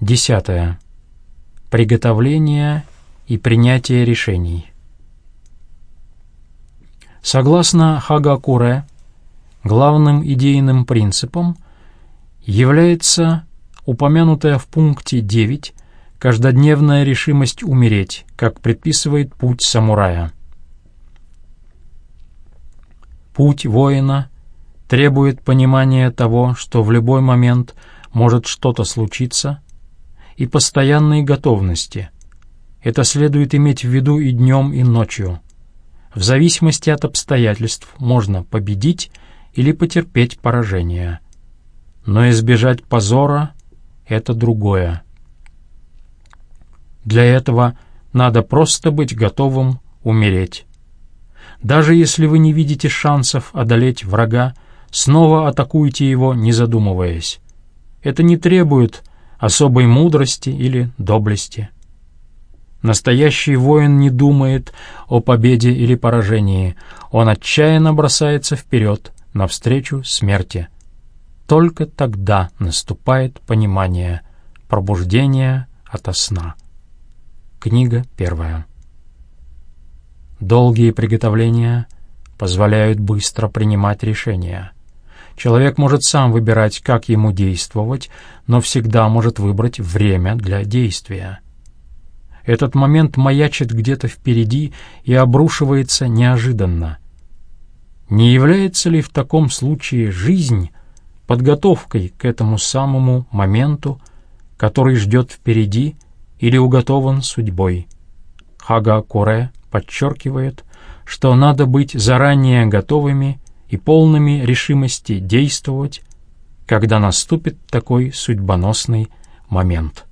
Десятое. Приготовление и принятие решений. Согласно Хагакуре, главным идейным принципом является упомянутая в пункте 9 каждодневная решимость умереть, как предписывает путь самурая. Путь воина требует понимания того, что в любой момент может что-то случиться, и постоянной готовности. Это следует иметь в виду и днем, и ночью. В зависимости от обстоятельств можно победить или потерпеть поражение. Но избежать позора — это другое. Для этого надо просто быть готовым умереть. Даже если вы не видите шансов одолеть врага, снова атакуйте его, не задумываясь. Это не требует особой мудрости или доблести. Настоящий воин не думает о победе или поражении, он отчаянно бросается вперед, навстречу смерти. Только тогда наступает понимание, пробуждение ото сна. Книга первая. Долгие приготовления позволяют быстро принимать решения. Человек может сам выбирать, как ему действовать, но всегда может выбрать время для действия. Этот момент маячит где-то впереди и обрушивается неожиданно. Не является ли в таком случае жизнь подготовкой к этому самому моменту, который ждет впереди или уготован судьбой? Хага Куре подчеркивает, что надо быть заранее готовыми и полными решимости действовать, когда наступит такой судьбоносный момент.